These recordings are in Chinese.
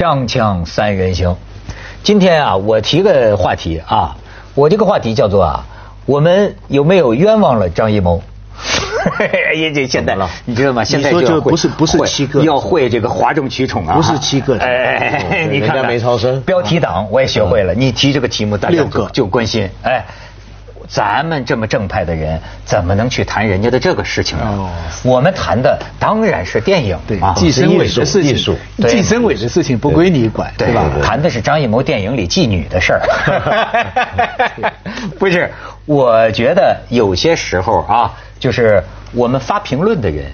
锵锵三人行，今天啊，我提个话题啊，我这个话题叫做啊，我们有没有冤枉了张艺谋？也这现在你知道吗？现在就不是不是七个。要会这个哗众取宠啊，不是七个。哎，你看没超生。标题党我也学会了，你提这个题目，大家六个。就就关心，哎。咱们这么正派的人，怎么能去谈人家的这个事情啊哦？我们谈的当然是电影对啊，计生委的事情计生委的事情不归你管，对吧？谈的是张艺谋电影里妓女的事儿。不是，我觉得有些时候啊，就是我们发评论的人，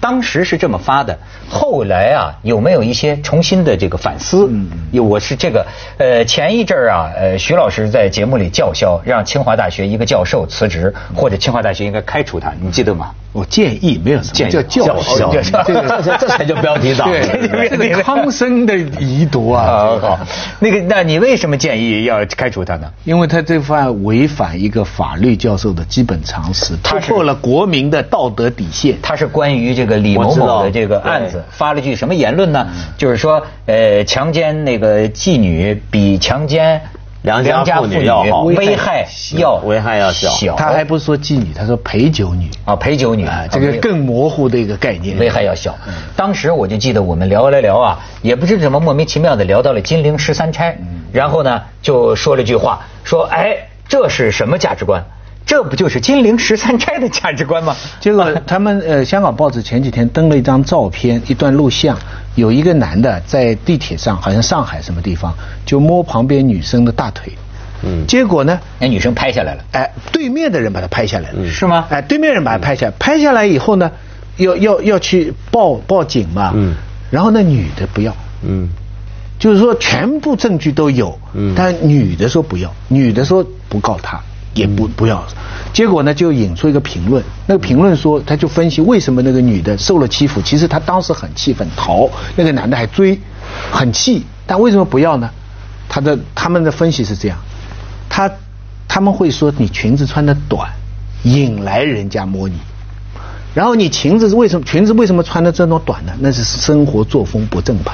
当时是这么发的，后来啊，有没有一些重新的这个反思？有，我是这个，呃，前一阵儿啊，呃，徐老师在节目里叫嚣，让清华大学一个教授辞职，或者清华大学应该开除他，你记得吗？我建议没有什建议。么叫教教授，这个这这才叫标题党。对。这个康生的遗毒啊，好好，那个，那你为什么建议要开除他呢？因为他这犯违反一个法律教授的基本常识，突他破了国民的道德底线。他是关于这个李某某的这个案子发了句什么言论呢？就是说，呃，强奸那个妓女比强奸良家妇女女要好。危害要危害要小。小。他还不是说妓女，他说陪酒女。啊陪酒女。啊，这个更模糊的一个概念。危害要小。当时我就记得我们聊来聊啊，也不知怎么莫名其妙的聊到了金陵十三钗，然后呢就说了句话，说哎这是什么价值观？这不就是金陵十三钗的价值观吗？结果他们呃，香港报纸前几天登了一张照片，一段录像，有一个男的在地铁上，好像上海什么地方，就摸旁边女生的大腿，嗯。结果呢，那女生拍下来了，哎，对面的人把他拍下来了，是吗？哎，对面人把他拍下来，拍下来以后呢，要要要去报报警嘛，嗯。然后那女的不要，嗯就是说全部证据都有，嗯但女的说不要，女的说不告他，也不不要，结果呢就引出一个评论，那个评论说他就分析为什么那个女的受了欺负，其实她当时很气愤逃，那个男的还追，很气，但为什么不要呢？他的他们的分析是这样，他他们会说你裙子穿的短，引来人家摸你。然后你裙子是为什么裙子为什么穿的这么短呢？那是生活作风不正派，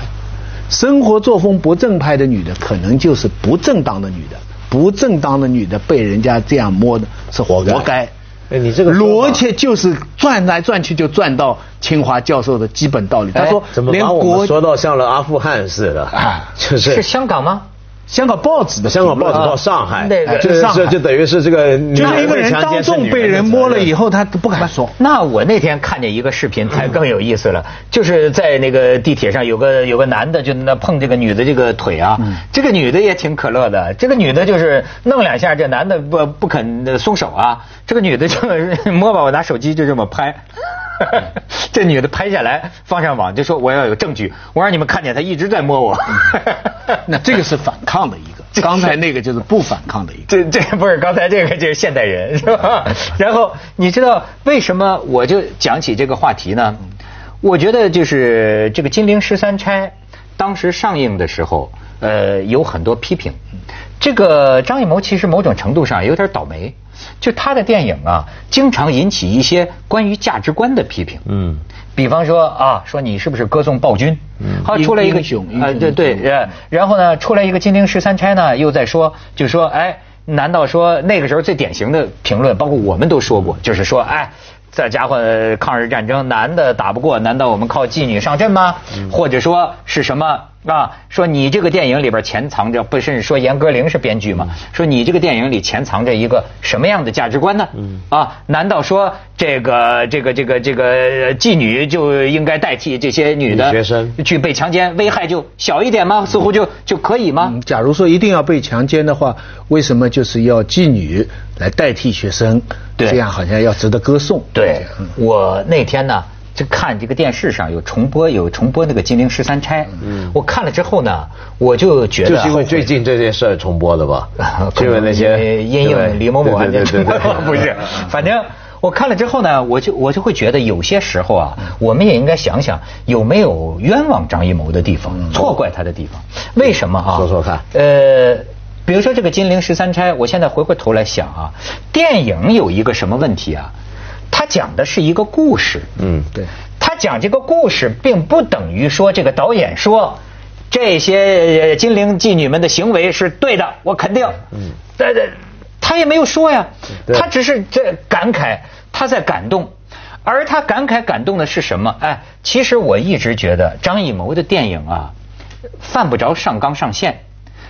生活作风不正派的女的，可能就是不正当的女的，不正当的女的被人家这样摸的是活该活该。哎你这个逻辑就是转来转去就转到清华教授的基本道理。他说哎怎么连把我国们说到像了阿富汗似的？啊就是是香港吗？香港报纸的香港报纸报上海，那就是就等于是这个女就是一个人当众被人摸了以后，他不敢说。那我那天看见一个视频，才更有意思了，就是在那个地铁上有个有个男的就那碰这个女的这个腿啊，这个女的也挺可乐的，这个女的就是弄两下，这男的不不肯松手啊，这个女的就 摸吧，我拿手机就这么拍。这女的拍下来放上网，就说我要有证据，我让你们看见她一直在摸我。那这个是反抗的一个，刚才那个就是不反抗的一个。这这不是刚才这个就是现代人是吧？然后你知道为什么我就讲起这个话题呢？我觉得就是这个《金陵十三钗》当时上映的时候，呃，有很多批评。这个张艺谋其实某种程度上有点倒霉，就他的电影啊，经常引起一些关于价值观的批评。嗯，比方说啊，说你是不是歌颂暴君？嗯，好，出来一个啊，对对，呃，然后呢，出来一个金陵十三钗呢，又在说，就说，哎，难道说那个时候最典型的评论，包括我们都说过，就是说，哎。这家伙呃抗日战争，男的打不过，难道我们靠妓女上阵吗？或者说是什么啊？说你这个电影里边潜藏着，不是说严歌苓是编剧吗？说你这个电影里潜藏着一个什么样的价值观呢？啊？难道说这个这个这个这个妓女就应该代替这些女的学生去被强奸，危害就小一点吗？似乎就就可以吗？嗯，假如说一定要被强奸的话，为什么就是要妓女来代替学生？对这样好像要值得歌颂。对，我那天呢，就看这个电视上有重播，有重播那个《金陵十三钗》。嗯，我看了之后呢，我就觉得就是因为最近这件事儿重播的吧？就 因为那些因应李某某案件 不是，反正。我看了之后呢，我就我就会觉得有些时候啊，我们也应该想想有没有冤枉张艺谋的地方，错怪他的地方。为什么啊？说说看呃，比如说这个《金陵十三钗》，我现在回过头来想啊，电影有一个什么问题啊？它讲的是一个故事，嗯，对。他讲这个故事，并不等于说这个导演说这些呃金陵妓女们的行为是对的，我肯定。嗯，但是他也没有说呀，他只是这感慨，他在感动。而他感慨感动的是什么？哎，其实我一直觉得张艺谋的电影啊，犯不着上纲上线。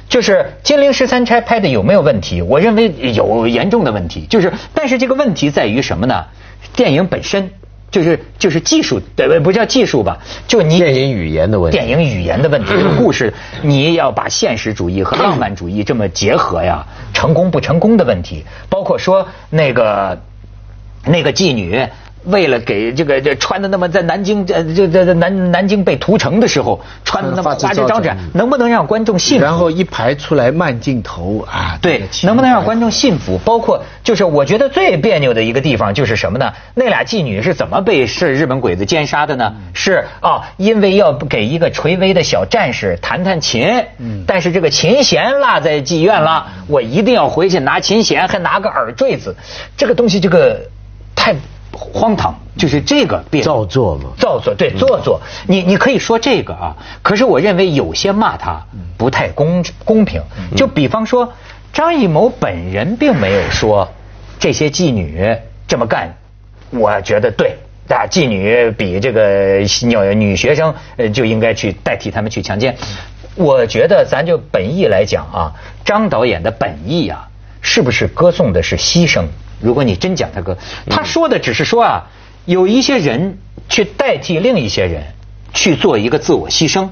就是《金陵十三钗》拍的有没有问题？我认为有严重的问题。就是，但是这个问题在于什么呢？电影本身就是就是技术，对不叫技术吧？就你电影语言的问题电影语言的问题，这个故事你要把现实主义和浪漫主义这么结合呀，成功不成功的问题，包括说那个那个妓女。为了给这个这穿的那么在南京呃这这这南南京被屠城的时候穿的那么花枝招招展展，能不能让观众信服？然后一排出来慢镜头啊，对能不能让观众信服？包括就是我觉得最别扭的一个地方就是什么呢？那俩妓女是怎么被是日本鬼子奸杀的呢？是啊，因为要给一个垂危的小战士弹弹琴，但是这个琴弦落在妓院了，我一定要回去拿琴弦，还拿个耳坠子，这个东西这个太荒唐，就是这个变造作嘛造作对做作，你你可以说这个啊，可是我认为有些骂他不太公公平。就比方说，张艺谋本人并没有说这些妓女这么干，我觉得对。啊，妓女比这个女女学生呃就应该去代替他们去强奸。我觉得咱就本意来讲啊，张导演的本意啊，是不是歌颂的是牺牲？如果你真讲他哥，他说的只是说啊，有一些人去代替另一些人去做一个自我牺牲。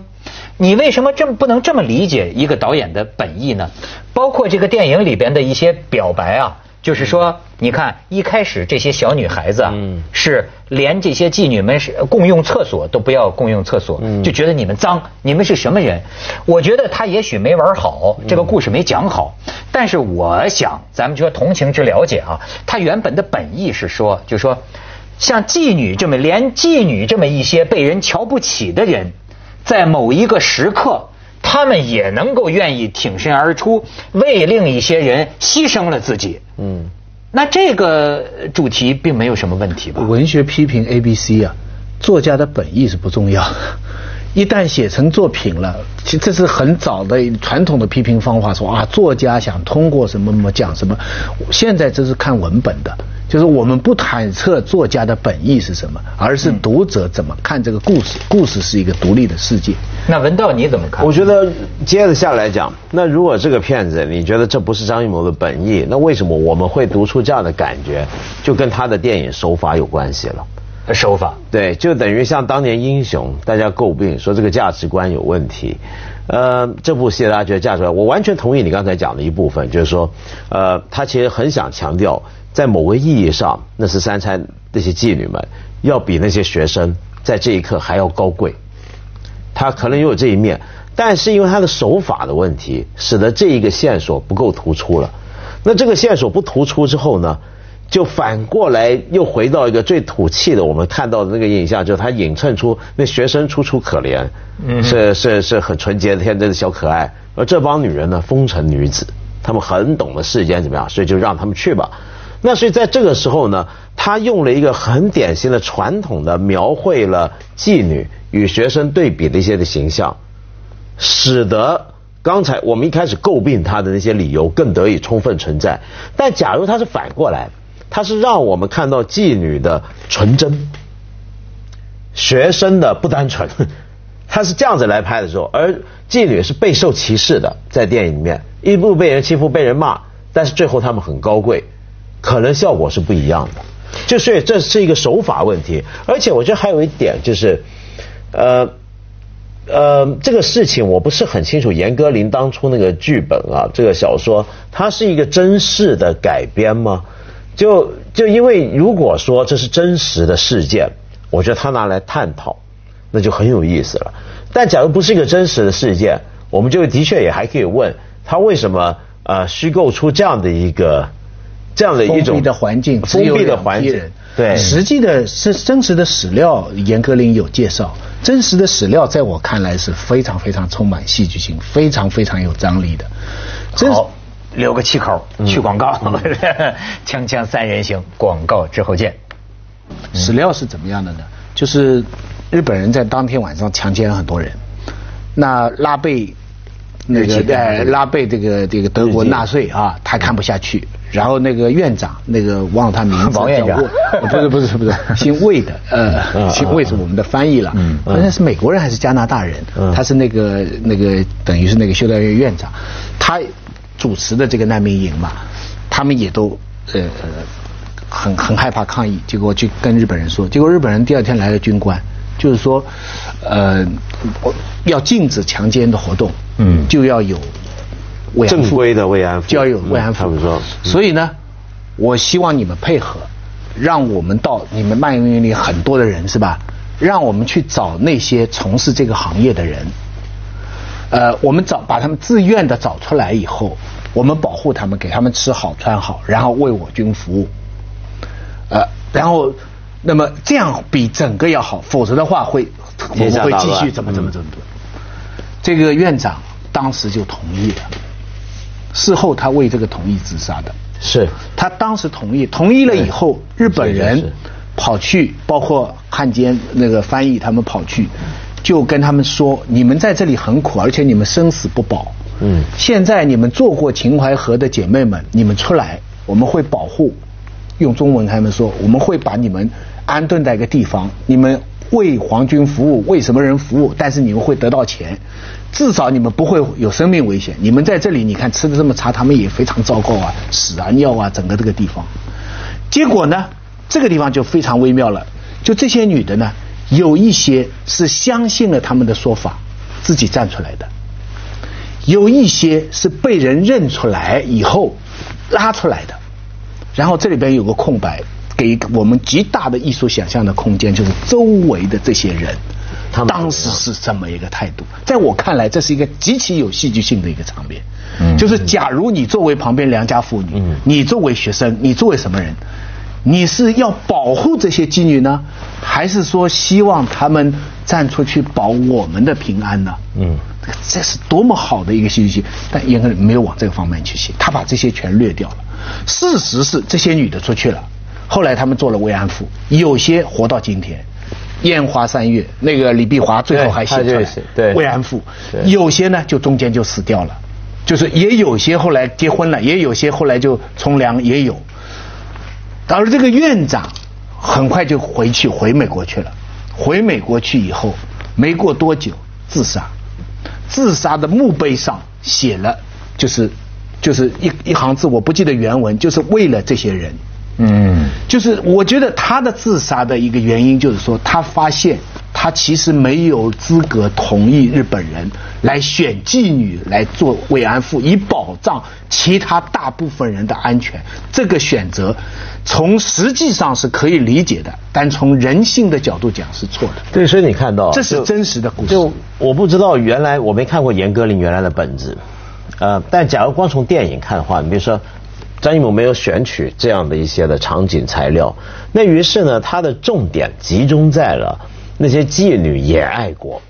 你为什么这么不能这么理解一个导演的本意呢？包括这个电影里边的一些表白啊，就是说，你看一开始这些小女孩子啊，嗯是连这些妓女们是共用厕所都不要共用厕所，嗯就觉得你们脏，你们是什么人？我觉得他也许没玩好，这个故事没讲好，但是我想咱们就说同情之了解啊，他原本的本意是说，就说像妓女这么连妓女这么一些被人瞧不起的人，在某一个时刻。他们也能够愿意挺身而出，为另一些人牺牲了自己。嗯，那这个主题并没有什么问题吧？文学批评 A、B、C 啊，作家的本意是不重要，一旦写成作品了，其实这是很早的传统的批评方法，说啊，作家想通过什么什么讲什么，现在这是看文本的。就是我们不揣测作家的本意是什么，而是读者怎么看这个故事。故事是一个独立的世界。那文道你怎么看？我觉得接着下来讲，那如果这个片子你觉得这不是张艺谋的本意，那为什么我们会读出这样的感觉？就跟他的电影手法有关系了。手法对，就等于像当年《英雄》，大家诟病说这个价值观有问题。呃，这部戏大家觉得价值观，我完全同意你刚才讲的一部分，就是说，呃，他其实很想强调，在某个意义上，那是三餐那些妓女们，要比那些学生在这一刻还要高贵。他可能也有这一面，但是因为他的手法的问题，使得这一个线索不够突出了。那这个线索不突出之后呢，就反过来又回到一个最土气的我们看到的那个印象，就是他映衬出那学生楚楚可怜，是是是很纯洁天真的小可爱，而这帮女人呢，风尘女子，她们很懂得世间怎么样，所以就让他们去吧。那所以在这个时候呢，他用了一个很典型的传统的描绘了妓女与学生对比的一些的形象，使得刚才我们一开始诟病他的那些理由更得以充分存在。但假如他是反过来，他是让我们看到妓女的纯真，学生的不单纯，他是这样子来拍的时候，而妓女是备受歧视的，在电影里面一路被人欺负、被人骂，但是最后他们很高贵，可能效果是不一样的。就所以这是一个手法问题，而且我觉得还有一点就是，呃。呃，这个事情我不是很清楚。严歌苓当初那个剧本啊，这个小说，它是一个真实的改编吗？就就因为如果说这是真实的事件，我觉得他拿来探讨，那就很有意思了。但假如不是一个真实的事件，我们就的确也还可以问他为什么呃虚构出这样的一个这样的一种封闭的环境，封闭的环境对，实际的是真实的史料，严歌苓有介绍。真实的史料在我看来是非常非常充满戏剧性，非常非常有张力的。真好，留个气口，去广告。锵锵三人行，广告之后见。史料是怎么样的呢？就是日本人在当天晚上强奸了很多人，那拉贝那个呃拉贝这个这个德国纳粹啊，他看不下去。然后那个院长，那个忘了他名字，王院长。不是不是不是，姓魏的，呃，嗯姓魏是我们的翻译了，嗯。好像是美国人还是加拿大人，嗯。他是那个那个等于是那个修道院院长，他主持的这个难民营嘛，他们也都呃呃很很害怕抗议，结果去跟日本人说，结果日本人第二天来了军官，就是说，呃，我要禁止强奸的活动，嗯就要有慰安妇正规的慰安妇就要有慰安妇。嗯他们说所以呢，我希望你们配合，让我们到你们漫游营里很多的人是吧？让我们去找那些从事这个行业的人，呃，我们找把他们自愿的找出来以后，我们保护他们，给他们吃好穿好，然后为我军服务。呃，然后，那么这样比整个要好，否则的话会我们会继续怎么怎么怎么怎么。这个院长当时就同意了，事后他为这个同意自杀的。是他当时同意，同意了以后，日本人跑去，包括汉奸那个翻译，他们跑去，就跟他们说：你们在这里很苦，而且你们生死不保。嗯现在你们做过秦淮河的姐妹们，你们出来，我们会保护。用中文他们说，我们会把你们安顿在一个地方，你们为皇军服务，为什么人服务？但是你们会得到钱，至少你们不会有生命危险。你们在这里，你看吃的这么差，他们也非常糟糕啊，屎啊尿啊，整个这个地方。结果呢，这个地方就非常微妙了。就这些女的呢，有一些是相信了他们的说法，自己站出来的；有一些是被人认出来以后拉出来的。然后这里边有个空白，给我们极大的艺术想象的空间，就是周围的这些人，他们当时是这么一个态度。在我看来，这是一个极其有戏剧性的一个场面。嗯就是假如你作为旁边良家妇女，嗯你作为学生，你作为什么人？你是要保护这些妓女呢，还是说希望他们站出去保我们的平安呢？嗯这是多么好的一个戏剧性，但严格没有往这个方面去写，他把这些全略掉了。事实是这些女的出去了，后来他们做了慰安妇，有些活到今天。烟花三月，那个李碧华最后还写出来对慰安妇对，有些呢就中间就死掉了，就是也有些后来结婚了，也有些后来就从良，也有。而这个院长很快就回去回美国去了，回美国去以后，没过多久自杀，自杀的墓碑上写了，就是就是一一行字，我不记得原文，就是为了这些人。嗯。就是我觉得他的自杀的一个原因，就是说他发现他其实没有资格同意日本人来选妓女来做慰安妇，以保障其他大部分人的安全。这个选择从实际上是可以理解的，但从人性的角度讲是错的。对，所以你看到这是真实的故事就我不知道原来我没看过严歌苓原来的本子，呃，但假如光从电影看的话，你比如说张艺谋没有选取这样的一些的场景材料，那于是呢，他的重点集中在了那些妓女也爱国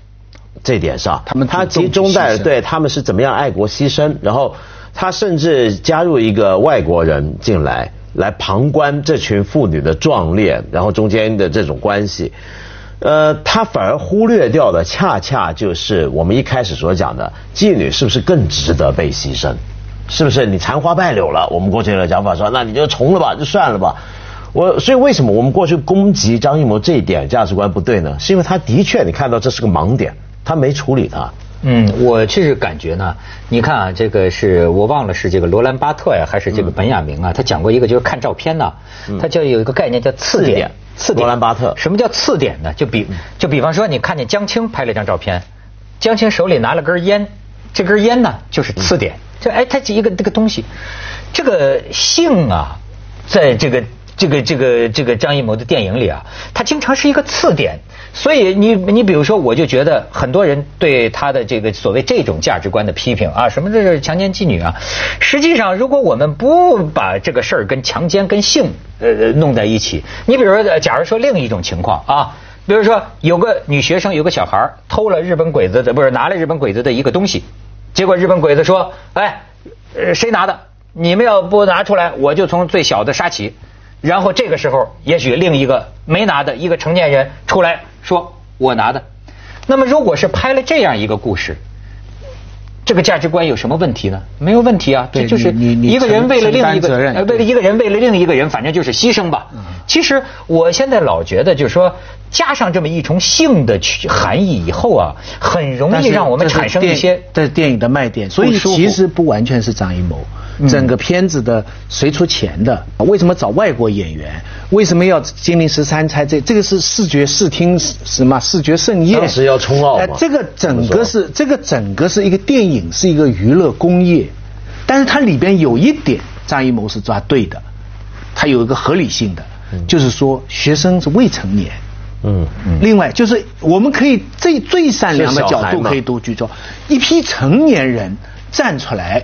这点上，他们他集中在对他们是怎么样爱国牺牲，然后他甚至加入一个外国人进来。来旁观这群妇女的壮烈，然后中间的这种关系，呃，他反而忽略掉的，恰恰就是我们一开始所讲的，妓女是不是更值得被牺牲？是不是你残花败柳了？我们过去的讲法说，那你就从了吧，就算了吧。我所以为什么我们过去攻击张艺谋这一点价值观不对呢？是因为他的确你看到这是个盲点，他没处理它。嗯，我就是感觉呢，你看啊，这个是我忘了是这个罗兰巴特呀，还是这个本雅明啊？他讲过一个，就是看照片呢，他就有一个概念叫次点次点。罗兰巴特什么叫次点呢？就比就比方说，你看见江青拍了一张照片，江青手里拿了根烟，这根烟呢就是次点。就哎，它是一个这个东西，这个性啊，在这个这个这个这个张艺谋的电影里啊，它经常是一个次点。所以你你比如说，我就觉得很多人对他的这个所谓这种价值观的批评啊，什么这是强奸妓女啊，实际上如果我们不把这个事儿跟强奸跟性呃弄在一起，你比如说，假如说另一种情况啊。比如说，有个女学生，有个小孩偷了日本鬼子的，不是拿了日本鬼子的一个东西，结果日本鬼子说：“哎，呃，谁拿的？你们要不拿出来，我就从最小的杀起。”然后这个时候，也许另一个没拿的一个成年人出来说：“我拿的。”那么如果是拍了这样一个故事，这个价值观有什么问题呢？没有问题啊，这对就是一个人为了另一个为了一个人为了另一个人，反正就是牺牲吧。其实我现在老觉得，就是说加上这么一重性的去含义以后啊，很容易让我们产生一些这是电影的卖点，所以不舒服其实不完全是张艺谋。整个片子的谁出钱的？为什么找外国演员？为什么要金陵十三钗？这这个是视觉视听什么视觉盛宴？当时要冲奥这个整个是这个整个是一个电影，是一个娱乐工业，但是它里边有一点张艺谋是抓对的，它有一个合理性的，就是说学生是未成年。嗯，嗯。另外就是我们可以最最善良的角度可以都举着，一批成年人站出来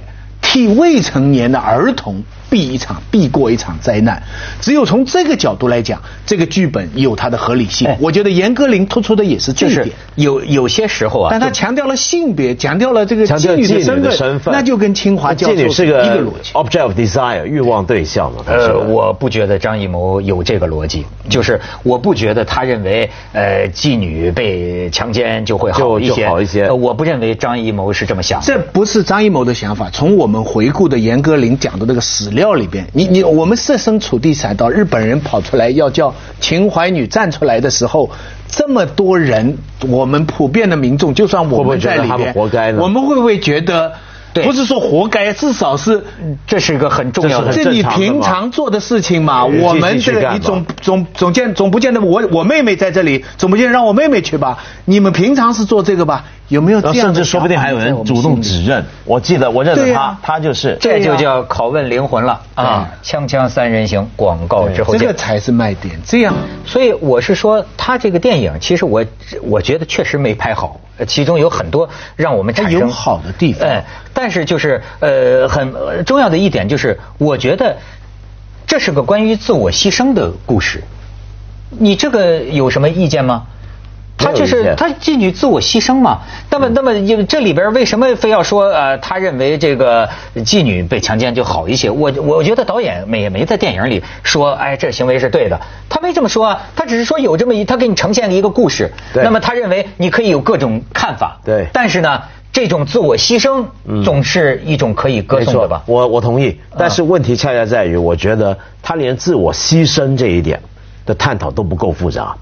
替未成年的儿童避一场避过一场灾难。只有从这个角度来讲，这个剧本有它的合理性哎。我觉得严歌苓突出的也是这就是一点。有有些时候啊，但他强调了性别，强调了这个妓女的的身份，身份，那就跟清华教授是一个个逻辑。object of desire 欲望对象嘛。他呃，说我不觉得张艺谋有这个逻辑，就是我不觉得他认为呃妓女被强奸就会好一些，好一些呃我不认为张艺谋是这么想的。这不是张艺谋的想法。从我们回顾的严歌苓讲的那个史料里边，你你我们设身处地想到日本人跑出来要叫秦淮女站出来的时候，这么多人，我们普遍的民众，就算我们在里边，活该呢我们会不会觉得？对不是说活该，至少是这是一个很重要的这是你平常做的事情嘛，我们这个你总总总见总不见得我我妹妹在这里，总不见得让我妹妹去吧？你们平常是做这个吧？有没有这样甚至说不定还有人主动指认。我记得我认得他，他就是这就叫拷问灵魂了啊！锵锵三人行，广告之后这个。才是卖点。这样所以我是说，他这个电影其实我我觉得确实没拍好，呃其中有很多让我们产生有好的地方哎，但是就是呃很呃重要的一点就是，我觉得这是个关于自我牺牲的故事。你这个有什么意见吗？他就是他妓女自我牺牲嘛。那么，那么因为这里边为什么非要说呃，他认为这个妓女被强奸就好一些？我我觉得导演没也没在电影里说，哎，这行为是对的，他没这么说啊，他只是说有这么一，他给你呈现了一个故事。那么他认为你可以有各种看法。对但是呢，这种自我牺牲总是一种可以歌颂的吧？我我同意，但是问题恰恰在于，我觉得他连自我牺牲这一点的探讨都不够复杂，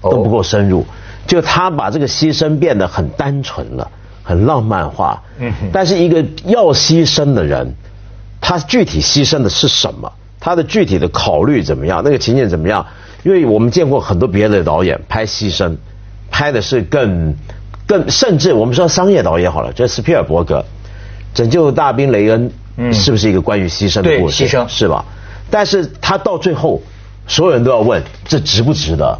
哦都不够深入。就他把这个牺牲变得很单纯了，很浪漫化。嗯但是一个要牺牲的人，他具体牺牲的是什么？他的具体的考虑怎么样？那个情景怎么样？因为我们见过很多别的导演拍牺牲，拍的是更更甚至我们说商业导演好了，就斯皮尔伯格，《拯救大兵雷恩》嗯是不是一个关于牺牲的故事？牺牲是吧？但是他到最后，所有人都要问这值不值得？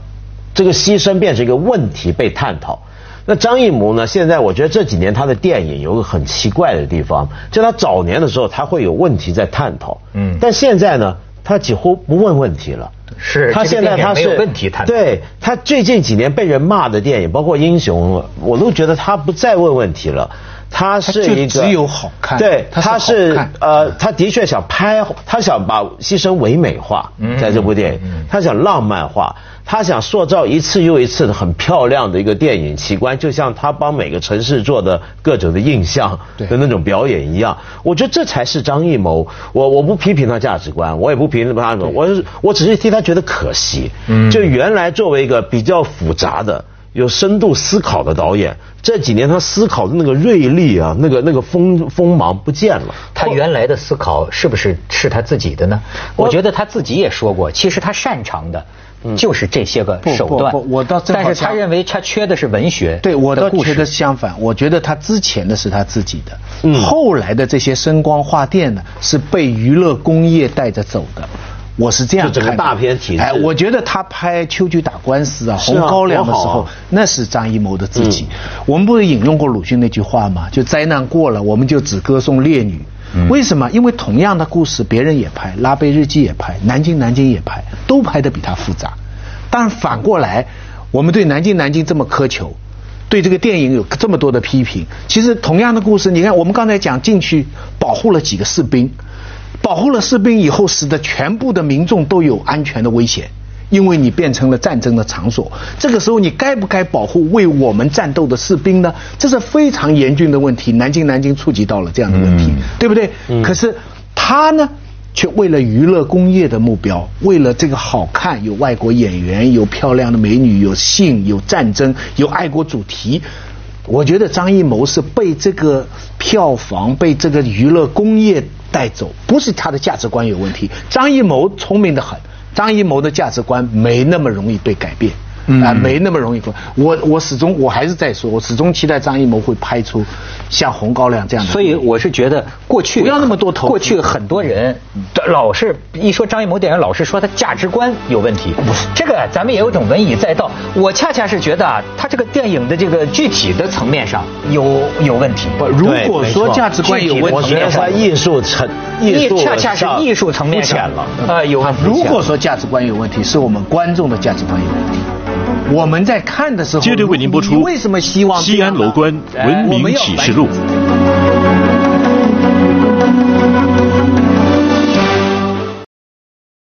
这个牺牲变成一个问题被探讨。那张艺谋呢？现在我觉得这几年他的电影有个很奇怪的地方，就他早年的时候他会有问题在探讨，嗯但现在呢，他几乎不问问题了。是他现在他是问题对他最近几年被人骂的电影，包括《英雄》，我都觉得他不再问问题了。他是一个只有好看对，他是呃，他的确想拍，他想把牺牲唯美化，嗯在这部电影，他想浪漫化，他想塑造一次又一次的很漂亮的一个电影奇观，就像他帮每个城市做的各种的印象对的那种表演一样。我觉得这才是张艺谋。我我不批评他价值观，我也不评判他，我是我只是替他觉得可惜。嗯就原来作为一个比较复杂的。有深度思考的导演，这几年他思考的那个锐利啊，那个那个锋锋芒不见了。他原来的思考是不是是他自己的呢？我觉得他自己也说过，其实他擅长的就是这些个手段。不不我倒但是他认为他缺的是文学。对我倒故事觉得相反，我觉得他之前的是他自己的，嗯后来的这些声光画电呢，是被娱乐工业带着走的。我是这样就整个看的大片体制哎，我觉得他拍《秋菊打官司》啊，《红高粱》的时候，那是张艺谋的自己。嗯我们不是引用过鲁迅那句话吗？就灾难过了，我们就只歌颂烈女。嗯为什么？因为同样的故事，别人也拍，《拉贝日记》也拍，《南京南京》也拍，都拍得比他复杂。但反过来，我们对《南京南京》这么苛求，对这个电影有这么多的批评。其实同样的故事，你看我们刚才讲进去保护了几个士兵，保护了士兵以后，使得全部的民众都有安全的危险。因为你变成了战争的场所。这个时候，你该不该保护为我们战斗的士兵呢？这是非常严峻的问题。南京，南京触及到了这样的问题，对不对？可是他呢，却为了娱乐工业的目标，为了这个好看，有外国演员，有漂亮的美女，有性，有战争，有爱国主题。我觉得张艺谋是被这个票房、被这个娱乐工业带走，不是他的价值观有问题。张艺谋聪明的很，张艺谋的价值观没那么容易被改变。啊，没那么容易过。我我始终我还是在说，我始终期待张艺谋会拍出像《红高粱》这样的。所以我是觉得过去不要那么多投。过去很多人老是一说张艺谋电影，老是说他价值观有问题。不是这个，咱们也有种文以载道。我恰恰是觉得啊，他这个电影的这个具体的层面上有有问题。不，如果说价值观有问题，我觉得他艺术层艺术恰恰是艺术层面浅了啊，有。如果说价值观有问题，是我们观众的价值观有问题。我们在看的时候，接着为您播出《什么希望西安楼观文明启示录》。